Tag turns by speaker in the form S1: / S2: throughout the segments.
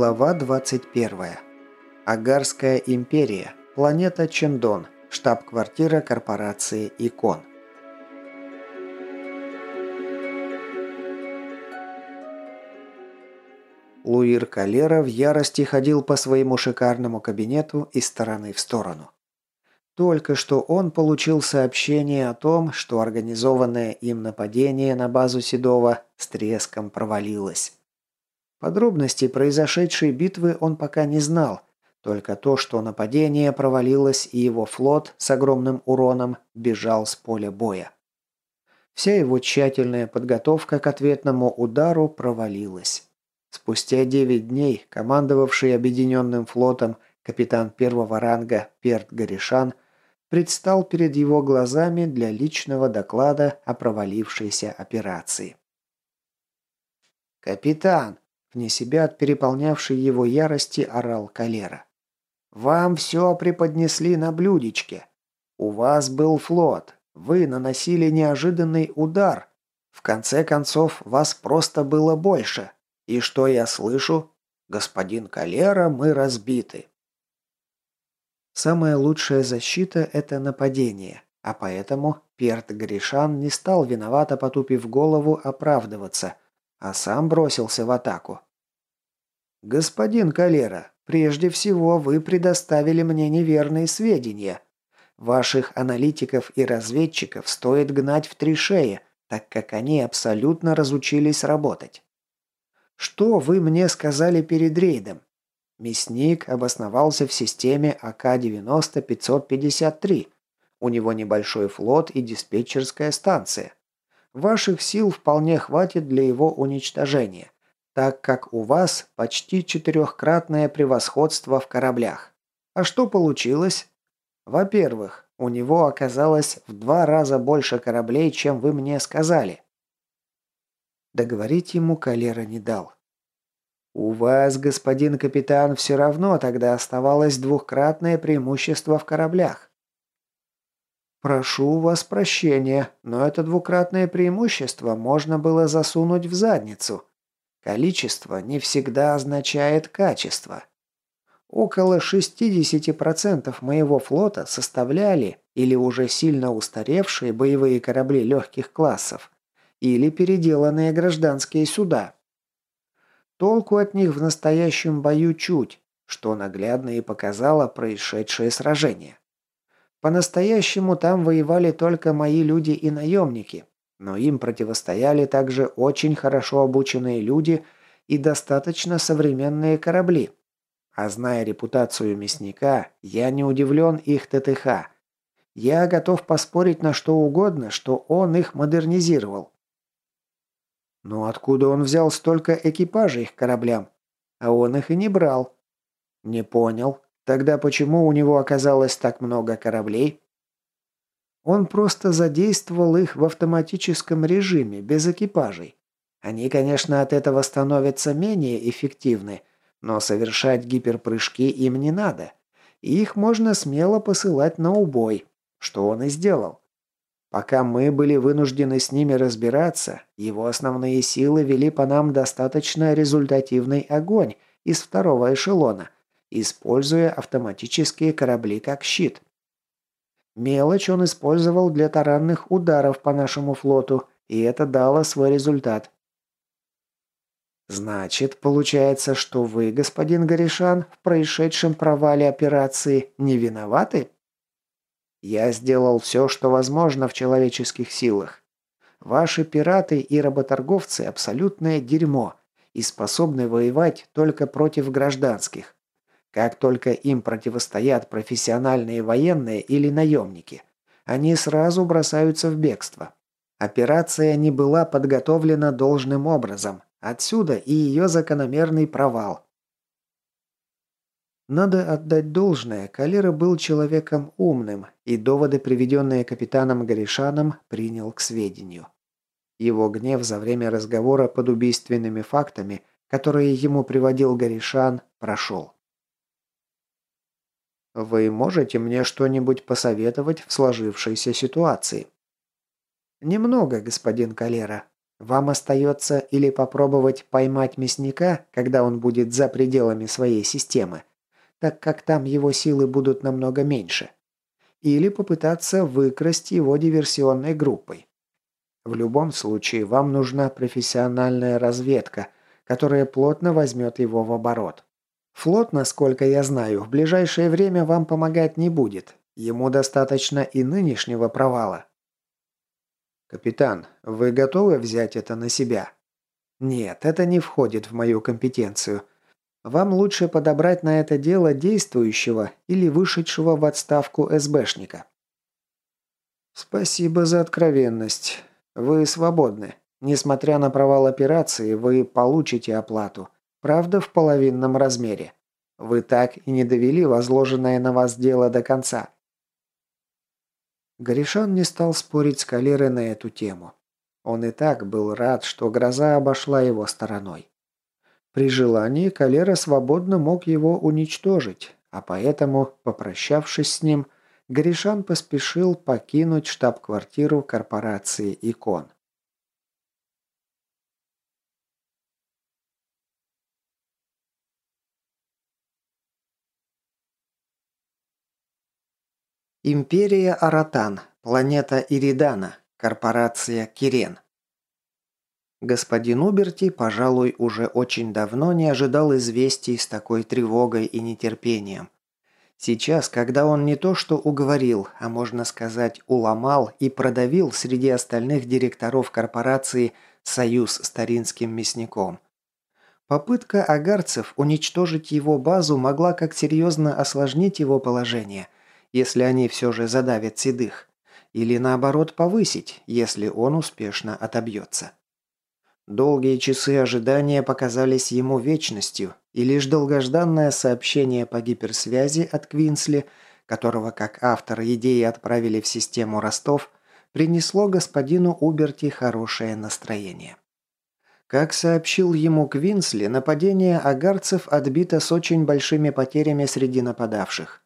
S1: Глава 21. Агарская империя. Планета Чендон. Штаб-квартира корпорации Икон. Луир Калера в ярости ходил по своему шикарному кабинету из стороны в сторону. Только что он получил сообщение о том, что организованное им нападение на базу Седова с треском провалилось. Подробностей произошедшей битвы он пока не знал, только то, что нападение провалилось и его флот с огромным уроном бежал с поля боя. Вся его тщательная подготовка к ответному удару провалилась. Спустя 9 дней командовавший объединенным флотом капитан первого ранга Перт Горишан предстал перед его глазами для личного доклада о провалившейся операции. «Капитан, Вне себя от переполнявшей его ярости орал Калера. «Вам все преподнесли на блюдечке. У вас был флот. Вы наносили неожиданный удар. В конце концов, вас просто было больше. И что я слышу? Господин Калера, мы разбиты». Самая лучшая защита – это нападение, а поэтому Перт Гришан не стал виновато потупив голову оправдываться – а сам бросился в атаку. «Господин Калера, прежде всего вы предоставили мне неверные сведения. Ваших аналитиков и разведчиков стоит гнать в три шеи, так как они абсолютно разучились работать. Что вы мне сказали перед рейдом? Мясник обосновался в системе АК-90-553. У него небольшой флот и диспетчерская станция. Ваших сил вполне хватит для его уничтожения, так как у вас почти четырехкратное превосходство в кораблях. А что получилось? Во-первых, у него оказалось в два раза больше кораблей, чем вы мне сказали. Договорить ему Калера не дал. У вас, господин капитан, все равно тогда оставалось двухкратное преимущество в кораблях. «Прошу вас прощения, но это двукратное преимущество можно было засунуть в задницу. Количество не всегда означает качество. Около 60% моего флота составляли или уже сильно устаревшие боевые корабли легких классов, или переделанные гражданские суда. Толку от них в настоящем бою чуть, что наглядно и показало происшедшее сражение. По-настоящему там воевали только мои люди и наемники, но им противостояли также очень хорошо обученные люди и достаточно современные корабли. А зная репутацию мясника, я не удивлен их ТТХ. Я готов поспорить на что угодно, что он их модернизировал. Но откуда он взял столько экипажей их кораблям? А он их и не брал. Не понял. Тогда почему у него оказалось так много кораблей? Он просто задействовал их в автоматическом режиме, без экипажей. Они, конечно, от этого становятся менее эффективны, но совершать гиперпрыжки им не надо. И их можно смело посылать на убой, что он и сделал. Пока мы были вынуждены с ними разбираться, его основные силы вели по нам достаточно результативный огонь из второго эшелона – используя автоматические корабли как щит. Мелочь он использовал для таранных ударов по нашему флоту, и это дало свой результат. Значит, получается, что вы, господин Горишан, в происшедшем провале операции не виноваты? Я сделал все, что возможно в человеческих силах. Ваши пираты и работорговцы абсолютное дерьмо и способны воевать только против гражданских. Как только им противостоят профессиональные военные или наемники, они сразу бросаются в бегство. Операция не была подготовлена должным образом. Отсюда и ее закономерный провал. Надо отдать должное, Калера был человеком умным, и доводы, приведенные капитаном Горишаном, принял к сведению. Его гнев за время разговора под убийственными фактами, которые ему приводил Горишан, прошел. Вы можете мне что-нибудь посоветовать в сложившейся ситуации? Немного, господин Калера. Вам остается или попробовать поймать мясника, когда он будет за пределами своей системы, так как там его силы будут намного меньше, или попытаться выкрасть его диверсионной группой. В любом случае, вам нужна профессиональная разведка, которая плотно возьмет его в оборот. Флот, насколько я знаю, в ближайшее время вам помогать не будет. Ему достаточно и нынешнего провала. «Капитан, вы готовы взять это на себя?» «Нет, это не входит в мою компетенцию. Вам лучше подобрать на это дело действующего или вышедшего в отставку СБшника». «Спасибо за откровенность. Вы свободны. Несмотря на провал операции, вы получите оплату. Правда, в половинном размере. Вы так и не довели возложенное на вас дело до конца. Горишан не стал спорить с Калерой на эту тему. Он и так был рад, что гроза обошла его стороной. При желании Калера свободно мог его уничтожить, а поэтому, попрощавшись с ним, Горишан поспешил покинуть штаб-квартиру корпорации «Икон». Империя Аратан, планета Иридана, корпорация Кирен. Господин Уберти, пожалуй, уже очень давно не ожидал известий с такой тревогой и нетерпением. Сейчас, когда он не то что уговорил, а можно сказать уломал и продавил среди остальных директоров корпорации союз с Таринским мясником. Попытка агарцев уничтожить его базу могла как серьезно осложнить его положение – если они все же задавят седых, или наоборот повысить, если он успешно отобьется. Долгие часы ожидания показались ему вечностью, и лишь долгожданное сообщение по гиперсвязи от Квинсли, которого как автор идеи отправили в систему Ростов, принесло господину Уберти хорошее настроение. Как сообщил ему Квинсли, нападение агарцев отбито с очень большими потерями среди нападавших.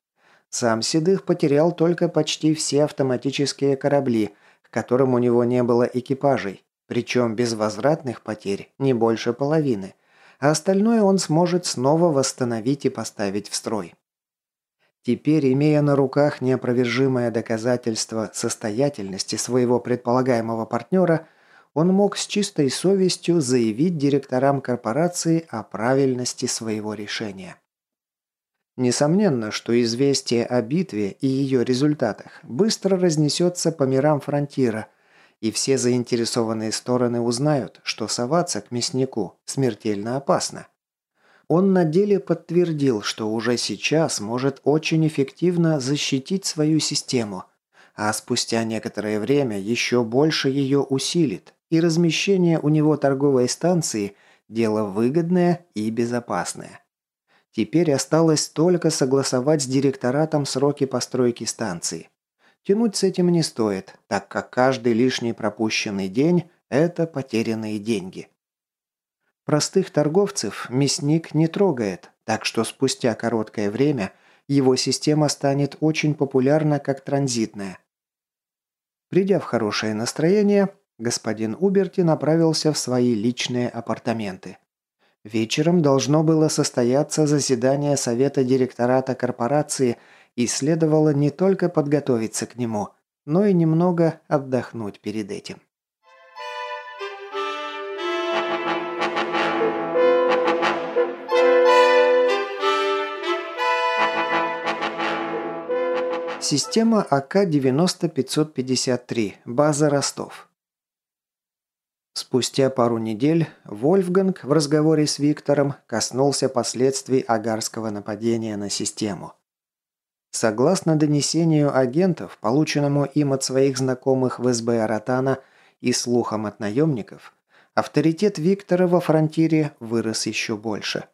S1: Сам Седых потерял только почти все автоматические корабли, к которым у него не было экипажей, причем без возвратных потерь не больше половины, а остальное он сможет снова восстановить и поставить в строй. Теперь, имея на руках неопровержимое доказательство состоятельности своего предполагаемого партнера, он мог с чистой совестью заявить директорам корпорации о правильности своего решения. Несомненно, что известие о битве и ее результатах быстро разнесется по мирам фронтира, и все заинтересованные стороны узнают, что соваться к мяснику смертельно опасно. Он на деле подтвердил, что уже сейчас может очень эффективно защитить свою систему, а спустя некоторое время еще больше ее усилит, и размещение у него торговой станции – дело выгодное и безопасное. Теперь осталось только согласовать с директоратом сроки постройки станции. Тянуть с этим не стоит, так как каждый лишний пропущенный день – это потерянные деньги. Простых торговцев мясник не трогает, так что спустя короткое время его система станет очень популярна как транзитная. Придя в хорошее настроение, господин Уберти направился в свои личные апартаменты. Вечером должно было состояться заседание совета директората корпорации и следовало не только подготовиться к нему, но и немного отдохнуть перед этим. Система АК-90-553, база Ростов. Спустя пару недель Вольфганг в разговоре с Виктором коснулся последствий агарского нападения на систему. Согласно донесению агентов, полученному им от своих знакомых в СБ Аратана и слухам от наемников, авторитет Виктора во фронтире вырос еще больше.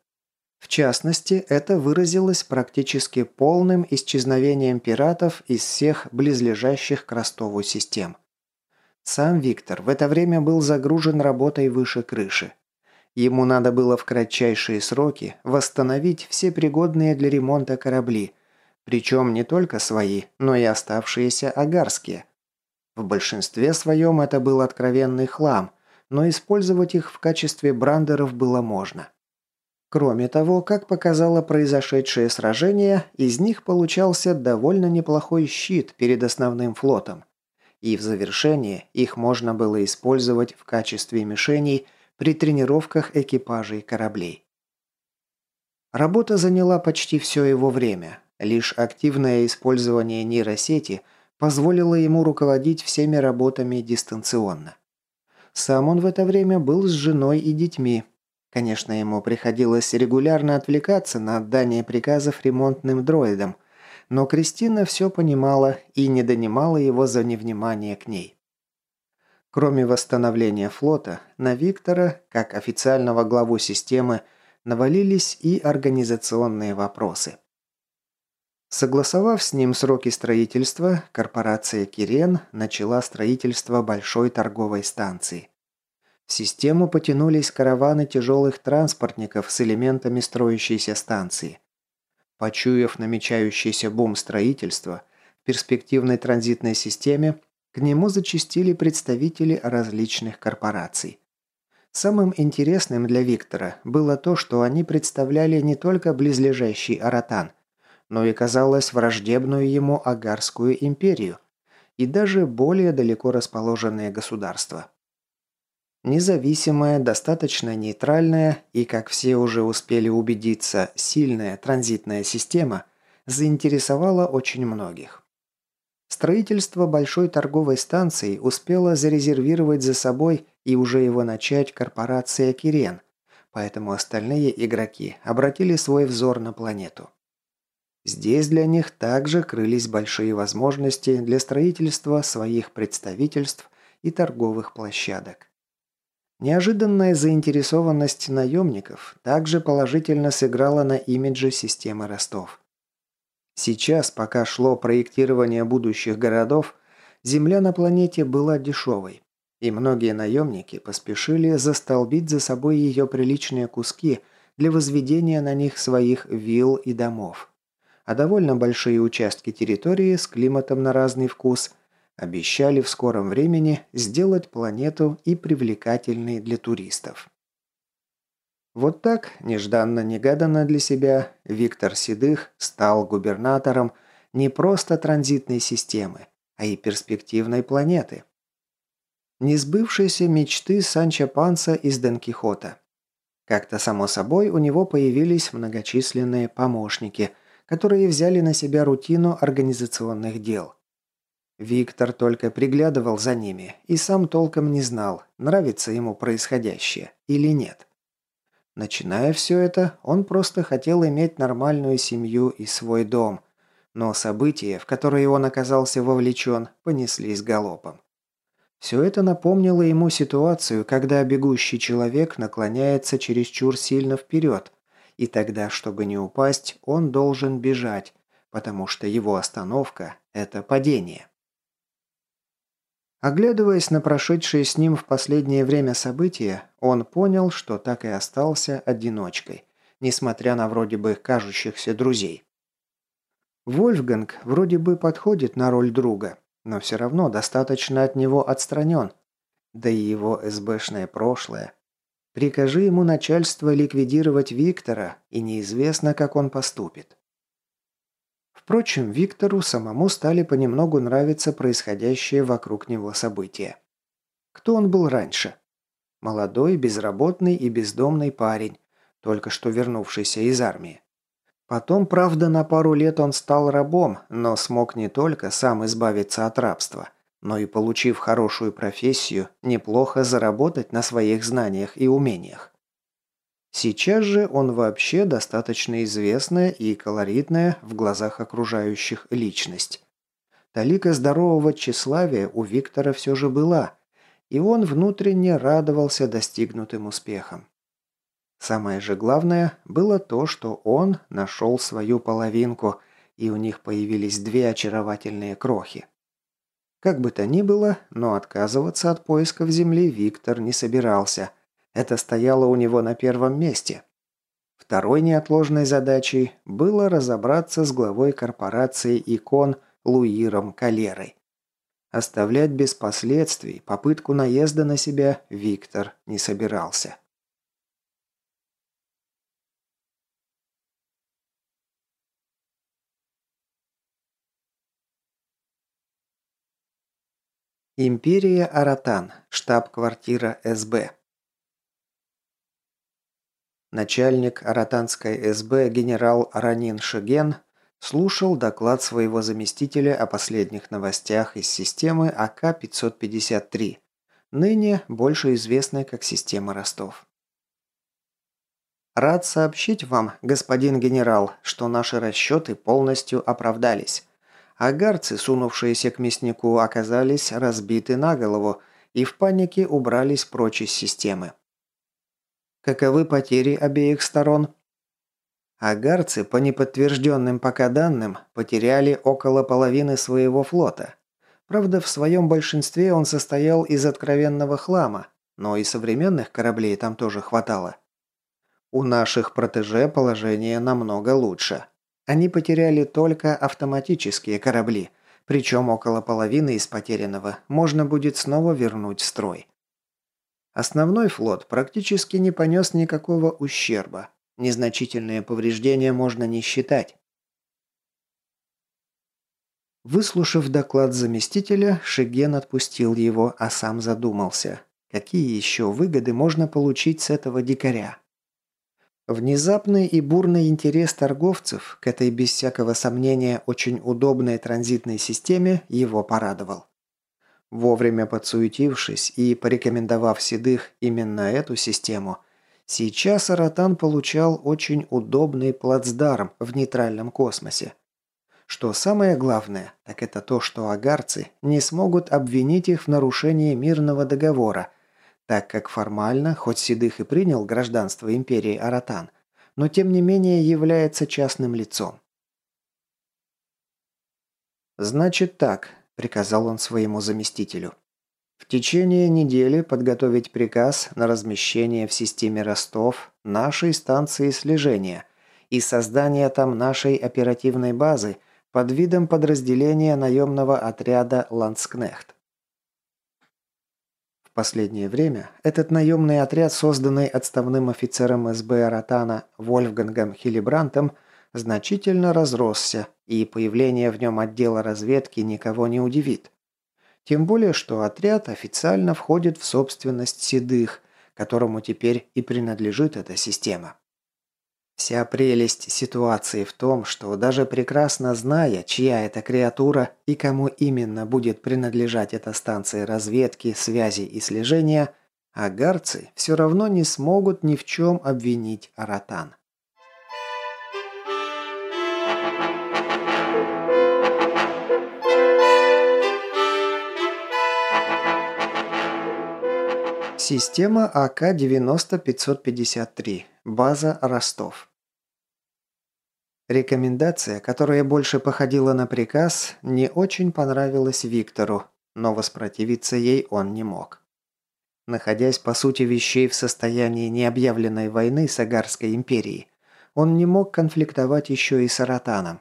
S1: В частности, это выразилось практически полным исчезновением пиратов из всех близлежащих к Ростову систем. Сам Виктор в это время был загружен работой выше крыши. Ему надо было в кратчайшие сроки восстановить все пригодные для ремонта корабли, причем не только свои, но и оставшиеся агарские. В большинстве своем это был откровенный хлам, но использовать их в качестве брандеров было можно. Кроме того, как показало произошедшее сражение, из них получался довольно неплохой щит перед основным флотом. И в завершение их можно было использовать в качестве мишеней при тренировках экипажей кораблей. Работа заняла почти все его время. Лишь активное использование нейросети позволило ему руководить всеми работами дистанционно. Сам он в это время был с женой и детьми, Конечно, ему приходилось регулярно отвлекаться на отдание приказов ремонтным дроидам, но Кристина все понимала и не донимала его за невнимание к ней. Кроме восстановления флота, на Виктора, как официального главу системы, навалились и организационные вопросы. Согласовав с ним сроки строительства, корпорация «Кирен» начала строительство большой торговой станции. В систему потянулись караваны тяжелых транспортников с элементами строящейся станции. Почуяв намечающийся бум строительства, в перспективной транзитной системе к нему зачастили представители различных корпораций. Самым интересным для Виктора было то, что они представляли не только близлежащий Аратан, но и, казалось, враждебную ему Агарскую империю и даже более далеко расположенные государства. Независимая, достаточно нейтральная и, как все уже успели убедиться, сильная транзитная система заинтересовала очень многих. Строительство большой торговой станции успело зарезервировать за собой и уже его начать корпорация «Кирен», поэтому остальные игроки обратили свой взор на планету. Здесь для них также крылись большие возможности для строительства своих представительств и торговых площадок. Неожиданная заинтересованность наемников также положительно сыграла на имидже системы Ростов. Сейчас, пока шло проектирование будущих городов, земля на планете была дешевой, и многие наемники поспешили застолбить за собой ее приличные куски для возведения на них своих вилл и домов. А довольно большие участки территории с климатом на разный вкус обещали в скором времени сделать планету и привлекательной для туристов. Вот так, нежданно-негаданно для себя, Виктор Седых стал губернатором не просто транзитной системы, а и перспективной планеты. Несбывшиеся мечты Санчо Панса из Дон Кихота. Как-то само собой у него появились многочисленные помощники, которые взяли на себя рутину организационных дел – Виктор только приглядывал за ними и сам толком не знал, нравится ему происходящее или нет. Начиная все это, он просто хотел иметь нормальную семью и свой дом, но события, в которые он оказался вовлечен, понеслись галопом. Все это напомнило ему ситуацию, когда бегущий человек наклоняется чересчур сильно вперед, и тогда, чтобы не упасть, он должен бежать, потому что его остановка – это падение. Оглядываясь на прошедшие с ним в последнее время события, он понял, что так и остался одиночкой, несмотря на вроде бы кажущихся друзей. Вольфганг вроде бы подходит на роль друга, но все равно достаточно от него отстранен. Да и его СБшное прошлое. Прикажи ему начальство ликвидировать Виктора, и неизвестно, как он поступит. Впрочем, Виктору самому стали понемногу нравиться происходящие вокруг него события. Кто он был раньше? Молодой, безработный и бездомный парень, только что вернувшийся из армии. Потом, правда, на пару лет он стал рабом, но смог не только сам избавиться от рабства, но и, получив хорошую профессию, неплохо заработать на своих знаниях и умениях. Сейчас же он вообще достаточно известная и колоритная в глазах окружающих личность. Талика здорового тщеславия у Виктора все же была, и он внутренне радовался достигнутым успехам. Самое же главное было то, что он нашел свою половинку, и у них появились две очаровательные крохи. Как бы то ни было, но отказываться от поисков земли Виктор не собирался – это стояло у него на первом месте. Второй неотложной задачей было разобраться с главой корпорации «Икон» Луиром Калерой. Оставлять без последствий попытку наезда на себя Виктор не собирался. Империя Аратан. Штаб-квартира СБ. Начальник Аратанской СБ генерал Ранин Шеген слушал доклад своего заместителя о последних новостях из системы АК-553, ныне больше известной как система Ростов. Рад сообщить вам, господин генерал, что наши расчеты полностью оправдались. Агарцы, сунувшиеся к мяснику, оказались разбиты на голову и в панике убрались прочь из системы. Каковы потери обеих сторон? Агарцы, по неподтвержденным пока данным, потеряли около половины своего флота. Правда, в своем большинстве он состоял из откровенного хлама, но и современных кораблей там тоже хватало. У наших протеже положение намного лучше. Они потеряли только автоматические корабли, причем около половины из потерянного можно будет снова вернуть в строй. Основной флот практически не понес никакого ущерба. Незначительные повреждения можно не считать. Выслушав доклад заместителя, Шеген отпустил его, а сам задумался. Какие еще выгоды можно получить с этого дикаря? Внезапный и бурный интерес торговцев к этой без всякого сомнения очень удобной транзитной системе его порадовал. Вовремя подсуетившись и порекомендовав Седых именно эту систему, сейчас Аратан получал очень удобный плацдарм в нейтральном космосе. Что самое главное, так это то, что агарцы не смогут обвинить их в нарушении мирного договора – так как формально, хоть Седых и принял гражданство империи Аратан, но тем не менее является частным лицом. «Значит так», – приказал он своему заместителю. «В течение недели подготовить приказ на размещение в системе Ростов нашей станции слежения и создание там нашей оперативной базы под видом подразделения наемного отряда «Ландскнехт». В последнее время этот наемный отряд, созданный отставным офицером СБ Ротана Вольфгангом Хилибрантом, значительно разросся, и появление в нем отдела разведки никого не удивит. Тем более, что отряд официально входит в собственность Седых, которому теперь и принадлежит эта система. Вся прелесть ситуации в том, что даже прекрасно зная, чья это креатура и кому именно будет принадлежать эта станция разведки, связи и слежения, агарцы все равно не смогут ни в чем обвинить Аратан. Система АК-90-553. База Ростов. Рекомендация, которая больше походила на приказ, не очень понравилась Виктору, но воспротивиться ей он не мог. Находясь по сути вещей в состоянии необъявленной войны с Агарской империей, он не мог конфликтовать еще и с Аратаном.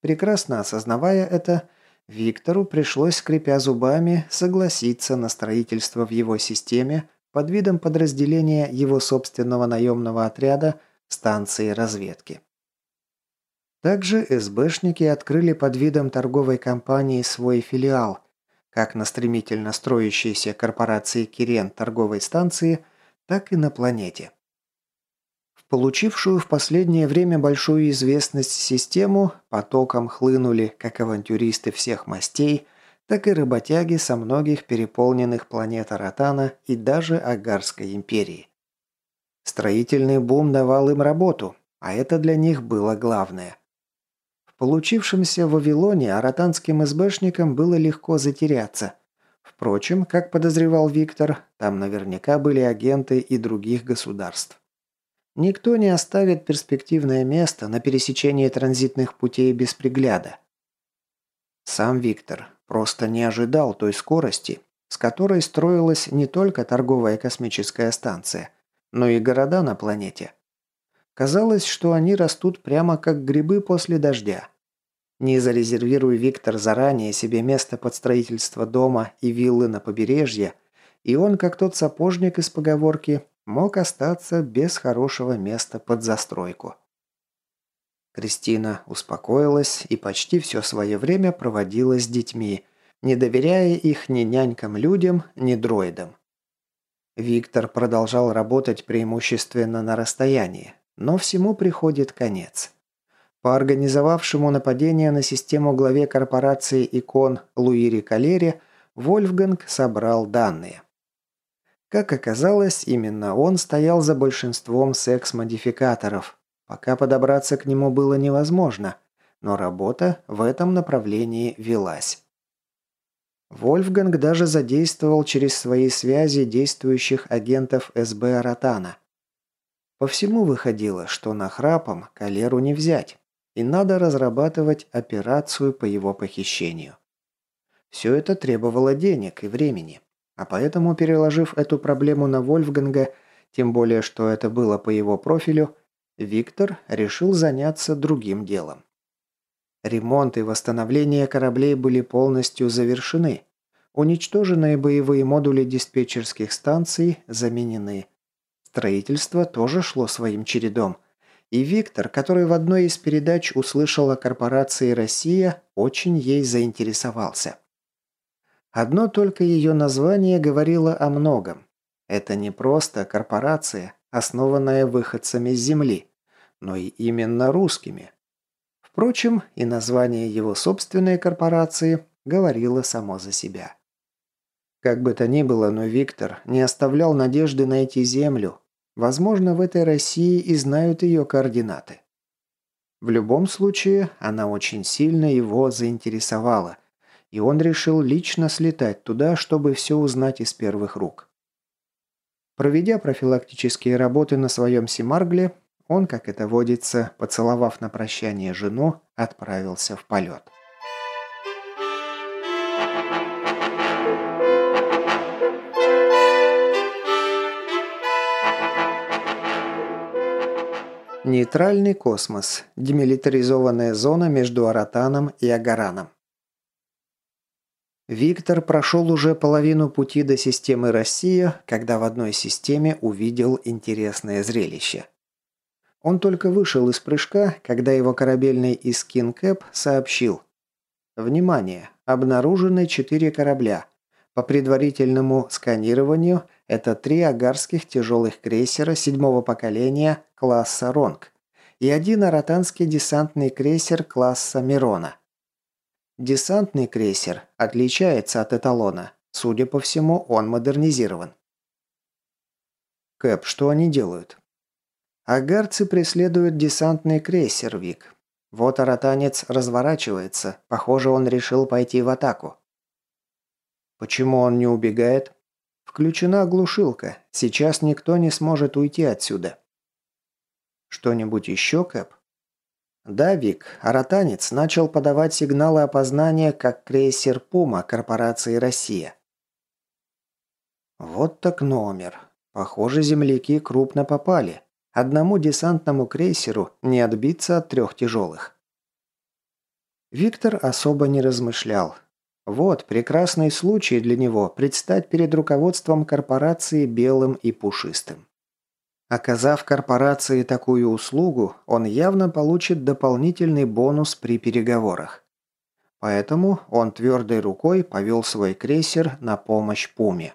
S1: Прекрасно осознавая это, Виктору пришлось, скрипя зубами, согласиться на строительство в его системе под видом подразделения его собственного наемного отряда станции разведки. Также СБшники открыли под видом торговой компании свой филиал, как на стремительно строящейся корпорации Кирен торговой станции, так и на планете. В получившую в последнее время большую известность систему потоком хлынули как авантюристы всех мастей, так и работяги со многих переполненных планет Аратана и даже Агарской империи. Строительный бум давал им работу, а это для них было главное получившемся в Вавилоне аратанским СБшникам было легко затеряться. Впрочем, как подозревал Виктор, там наверняка были агенты и других государств. Никто не оставит перспективное место на пересечении транзитных путей без пригляда. Сам Виктор просто не ожидал той скорости, с которой строилась не только торговая космическая станция, но и города на планете – Казалось, что они растут прямо как грибы после дождя. Не зарезервируя Виктор заранее себе место под строительство дома и виллы на побережье, и он, как тот сапожник из поговорки, мог остаться без хорошего места под застройку. Кристина успокоилась и почти все свое время проводила с детьми, не доверяя их ни нянькам-людям, ни дроидам. Виктор продолжал работать преимущественно на расстоянии, но всему приходит конец. По организовавшему нападение на систему главе корпорации икон Луири Калери Вольфганг собрал данные. Как оказалось, именно он стоял за большинством секс-модификаторов. Пока подобраться к нему было невозможно, но работа в этом направлении велась. Вольфганг даже задействовал через свои связи действующих агентов СБ Ротана. По всему выходило, что на храпом Калеру не взять, и надо разрабатывать операцию по его похищению. Все это требовало денег и времени, а поэтому, переложив эту проблему на Вольфганга, тем более, что это было по его профилю, Виктор решил заняться другим делом. Ремонт и восстановление кораблей были полностью завершены. Уничтоженные боевые модули диспетчерских станций заменены. Строительство тоже шло своим чередом. И Виктор, который в одной из передач услышал о корпорации «Россия», очень ей заинтересовался. Одно только ее название говорило о многом. Это не просто корпорация, основанная выходцами с Земли, но и именно русскими. Впрочем, и название его собственной корпорации говорило само за себя. Как бы то ни было, но Виктор не оставлял надежды найти Землю. Возможно, в этой России и знают ее координаты. В любом случае, она очень сильно его заинтересовала, и он решил лично слетать туда, чтобы все узнать из первых рук. Проведя профилактические работы на своем Симаргле, он, как это водится, поцеловав на прощание жену, отправился в полет. Нейтральный космос. Демилитаризованная зона между Аратаном и Агараном. Виктор прошел уже половину пути до системы «Россия», когда в одной системе увидел интересное зрелище. Он только вышел из прыжка, когда его корабельный Искин Кэп сообщил. Внимание! Обнаружены четыре корабля. По предварительному сканированию это три агарских тяжелых крейсера седьмого поколения класса «Ронг» и один аратанский десантный крейсер класса «Мирона». Десантный крейсер отличается от эталона. Судя по всему, он модернизирован. Кэп, что они делают? Агарцы преследуют десантный крейсер «Вик». Вот аратанец разворачивается. Похоже, он решил пойти в атаку. Почему он не убегает? Включена глушилка. Сейчас никто не сможет уйти отсюда. Что-нибудь еще, Кэп? Да, Вик, аратанец начал подавать сигналы опознания как крейсер «Пума» корпорации «Россия». Вот так номер. Похоже, земляки крупно попали. Одному десантному крейсеру не отбиться от трех тяжелых. Виктор особо не размышлял. Вот прекрасный случай для него предстать перед руководством корпорации белым и пушистым. Оказав корпорации такую услугу, он явно получит дополнительный бонус при переговорах. Поэтому он твердой рукой повел свой крейсер на помощь Пуме.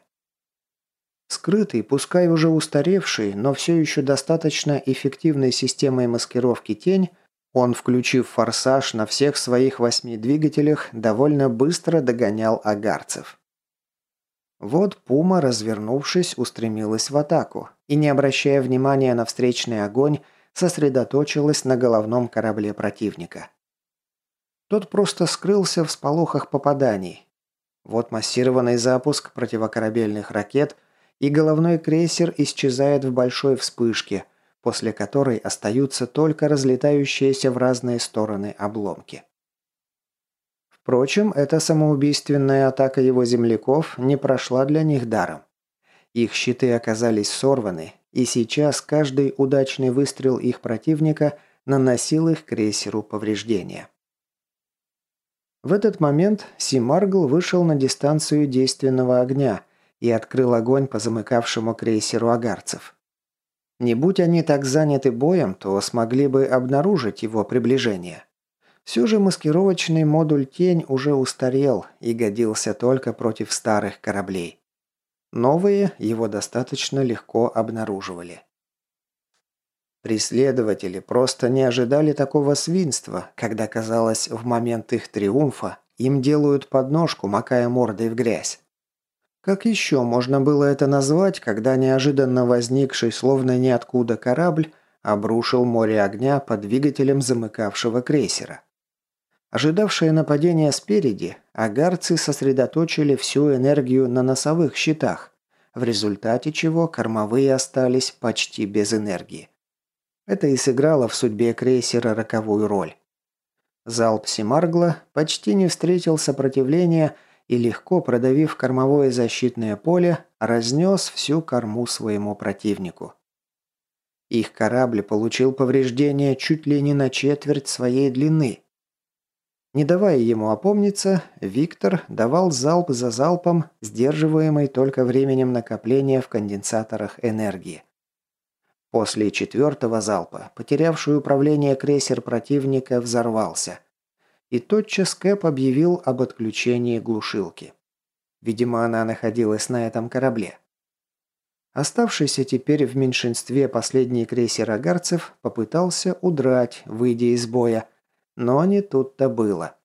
S1: Скрытый, пускай уже устаревший, но все еще достаточно эффективной системой маскировки тень, он, включив форсаж на всех своих восьми двигателях, довольно быстро догонял агарцев. Вот Пума, развернувшись, устремилась в атаку и, не обращая внимания на встречный огонь, сосредоточилась на головном корабле противника. Тот просто скрылся в сполохах попаданий. Вот массированный запуск противокорабельных ракет и головной крейсер исчезает в большой вспышке, после которой остаются только разлетающиеся в разные стороны обломки. Впрочем, эта самоубийственная атака его земляков не прошла для них даром. Их щиты оказались сорваны, и сейчас каждый удачный выстрел их противника наносил их крейсеру повреждения. В этот момент Симаргл вышел на дистанцию действенного огня и открыл огонь по замыкавшему крейсеру агарцев. Не будь они так заняты боем, то смогли бы обнаружить его приближение. Все же маскировочный модуль «Тень» уже устарел и годился только против старых кораблей. Новые его достаточно легко обнаруживали. Преследователи просто не ожидали такого свинства, когда, казалось, в момент их триумфа им делают подножку, макая мордой в грязь. Как еще можно было это назвать, когда неожиданно возникший, словно ниоткуда корабль, обрушил море огня по двигателям замыкавшего крейсера? Ожидавшие нападения спереди, агарцы сосредоточили всю энергию на носовых щитах, в результате чего кормовые остались почти без энергии. Это и сыграло в судьбе крейсера роковую роль. Залп Симаргла почти не встретил сопротивления и, легко продавив кормовое защитное поле, разнес всю корму своему противнику. Их корабль получил повреждения чуть ли не на четверть своей длины. Не давая ему опомниться, Виктор давал залп за залпом, сдерживаемый только временем накопления в конденсаторах энергии. После четвертого залпа, потерявший управление крейсер противника взорвался. И тотчас Кэп объявил об отключении глушилки. Видимо, она находилась на этом корабле. Оставшийся теперь в меньшинстве последний крейсер агарцев попытался удрать, выйдя из боя, но не тут-то было.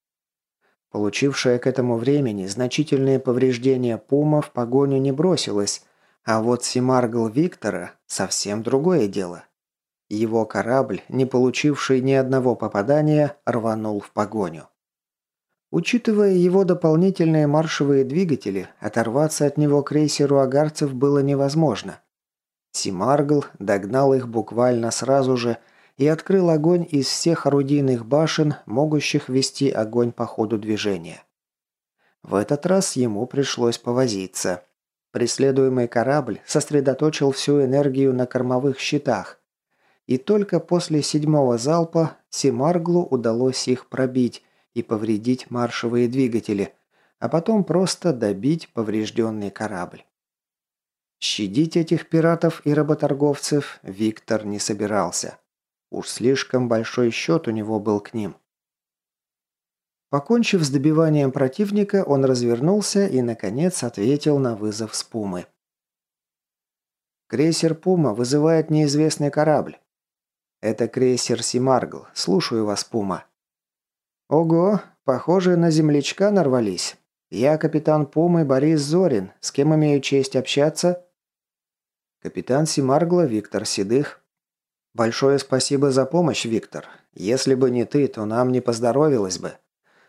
S1: Получившая к этому времени значительные повреждения Пума в погоню не бросилась, а вот Симаргл Виктора – совсем другое дело. Его корабль, не получивший ни одного попадания, рванул в погоню. Учитывая его дополнительные маршевые двигатели, оторваться от него крейсеру агарцев было невозможно. Симаргл догнал их буквально сразу же и открыл огонь из всех орудийных башен, могущих вести огонь по ходу движения. В этот раз ему пришлось повозиться. Преследуемый корабль сосредоточил всю энергию на кормовых щитах. И только после седьмого залпа Симарглу удалось их пробить и повредить маршевые двигатели, а потом просто добить поврежденный корабль. Щадить этих пиратов и работорговцев Виктор не собирался. Уж слишком большой счет у него был к ним. Покончив с добиванием противника, он развернулся и, наконец, ответил на вызов с Пумы. «Крейсер Пума вызывает неизвестный корабль». «Это крейсер Симаргл. Слушаю вас, Пума». «Ого, похоже, на землячка нарвались. Я капитан Пумы Борис Зорин. С кем имею честь общаться?» «Капитан Симаргла Виктор Седых». «Большое спасибо за помощь, Виктор. Если бы не ты, то нам не поздоровилось бы».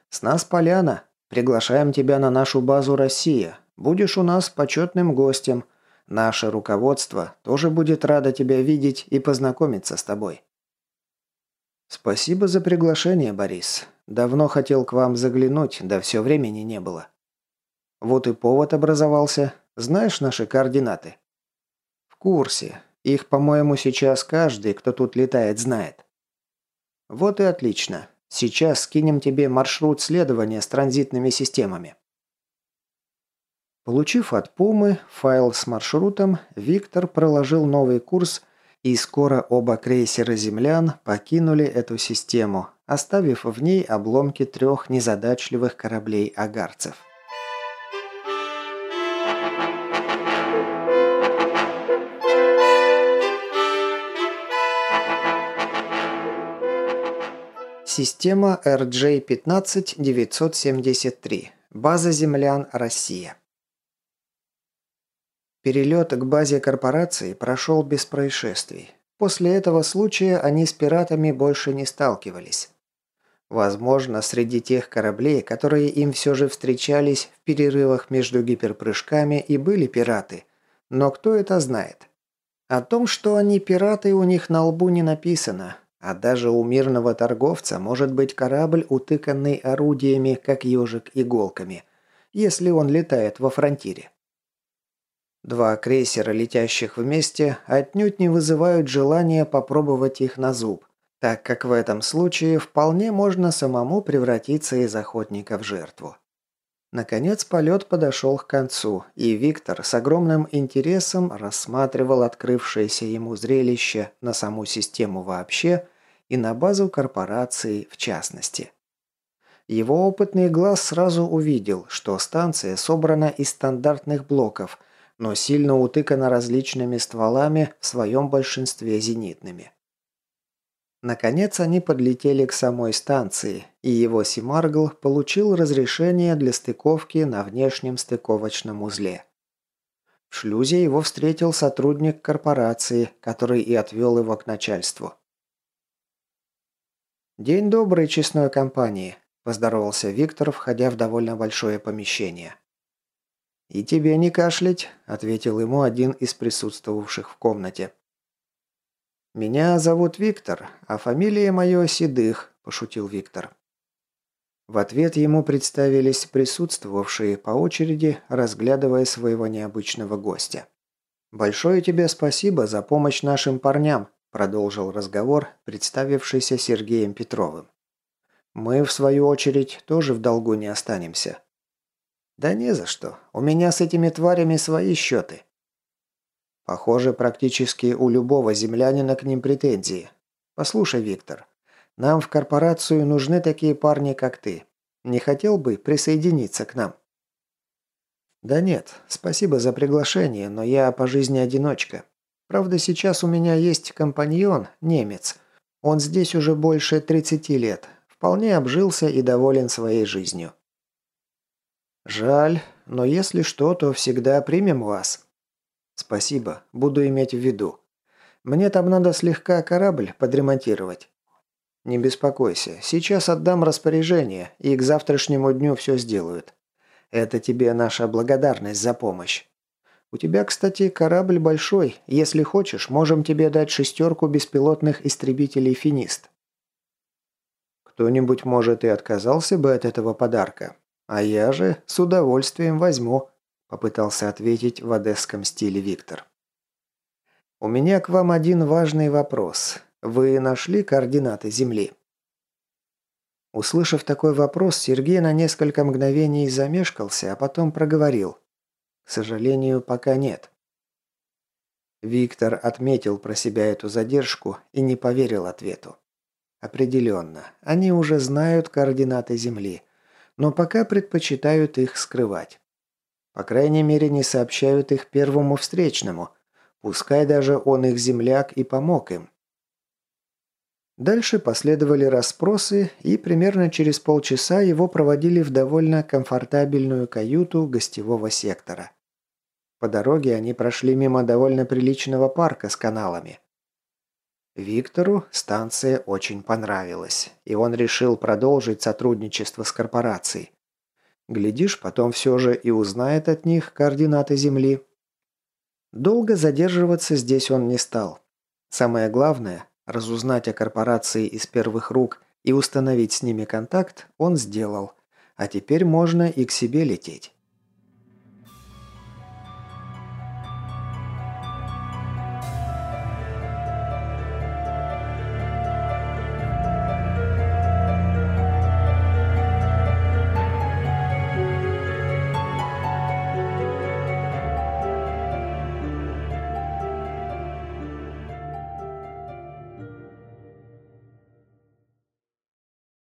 S1: «С нас поляна. Приглашаем тебя на нашу базу «Россия». Будешь у нас почетным гостем. Наше руководство тоже будет радо тебя видеть и познакомиться с тобой». «Спасибо за приглашение, Борис. Давно хотел к вам заглянуть, да все времени не было». «Вот и повод образовался. Знаешь наши координаты?» «В курсе. Их, по-моему, сейчас каждый, кто тут летает, знает». «Вот и отлично. Сейчас скинем тебе маршрут следования с транзитными системами». Получив от Пумы файл с маршрутом, Виктор проложил новый курс, и скоро оба крейсера «Землян» покинули эту систему, оставив в ней обломки трех незадачливых кораблей агарцев. Система RJ-15973. База землян Россия. Перелет к базе корпорации прошел без происшествий. После этого случая они с пиратами больше не сталкивались. Возможно, среди тех кораблей, которые им все же встречались в перерывах между гиперпрыжками и были пираты. Но кто это знает? О том, что они пираты, у них на лбу не написано, а даже у мирного торговца может быть корабль, утыканный орудиями, как ежик иголками, если он летает во фронтире. Два крейсера, летящих вместе, отнюдь не вызывают желания попробовать их на зуб, так как в этом случае вполне можно самому превратиться из охотника в жертву. Наконец полет подошел к концу, и Виктор с огромным интересом рассматривал открывшееся ему зрелище на саму систему вообще и на базу корпорации в частности. Его опытный глаз сразу увидел, что станция собрана из стандартных блоков, но сильно утыкана различными стволами, в своем большинстве зенитными. Наконец они подлетели к самой станции, и его Симаргл получил разрешение для стыковки на внешнем стыковочном узле. В шлюзе его встретил сотрудник корпорации, который и отвел его к начальству. «День добрый, честной компании», – поздоровался Виктор, входя в довольно большое помещение. «И тебе не кашлять», – ответил ему один из присутствовавших в комнате. «Меня зовут Виктор, а фамилия моя Седых», – пошутил Виктор. В ответ ему представились присутствовавшие по очереди, разглядывая своего необычного гостя. «Большое тебе спасибо за помощь нашим парням», – продолжил разговор, представившийся Сергеем Петровым. «Мы, в свою очередь, тоже в долгу не останемся». «Да не за что. У меня с этими тварями свои счеты», Похоже, практически у любого землянина к ним претензии. Послушай, Виктор, нам в корпорацию нужны такие парни, как ты. Не хотел бы присоединиться к нам? Да нет, спасибо за приглашение, но я по жизни одиночка. Правда, сейчас у меня есть компаньон, немец. Он здесь уже больше 30 лет. Вполне обжился и доволен своей жизнью. Жаль, но если что, то всегда примем вас. «Спасибо, буду иметь в виду. Мне там надо слегка корабль подремонтировать». «Не беспокойся, сейчас отдам распоряжение, и к завтрашнему дню все сделают. Это тебе наша благодарность за помощь. У тебя, кстати, корабль большой. Если хочешь, можем тебе дать шестерку беспилотных истребителей «Финист». Кто-нибудь, может, и отказался бы от этого подарка. А я же с удовольствием возьму попытался ответить в одесском стиле Виктор. У меня к вам один важный вопрос. Вы нашли координаты Земли? Услышав такой вопрос, Сергей на несколько мгновений замешкался, а потом проговорил. К сожалению, пока нет. Виктор отметил про себя эту задержку и не поверил ответу. Определенно, они уже знают координаты Земли, но пока предпочитают их скрывать. По крайней мере, не сообщают их первому встречному, пускай даже он их земляк и помог им. Дальше последовали расспросы, и примерно через полчаса его проводили в довольно комфортабельную каюту гостевого сектора. По дороге они прошли мимо довольно приличного парка с каналами. Виктору станция очень понравилась, и он решил продолжить сотрудничество с корпорацией. Глядишь, потом все же и узнает от них координаты Земли. Долго задерживаться здесь он не стал. Самое главное, разузнать о корпорации из первых рук и установить с ними контакт, он сделал. А теперь можно и к себе лететь.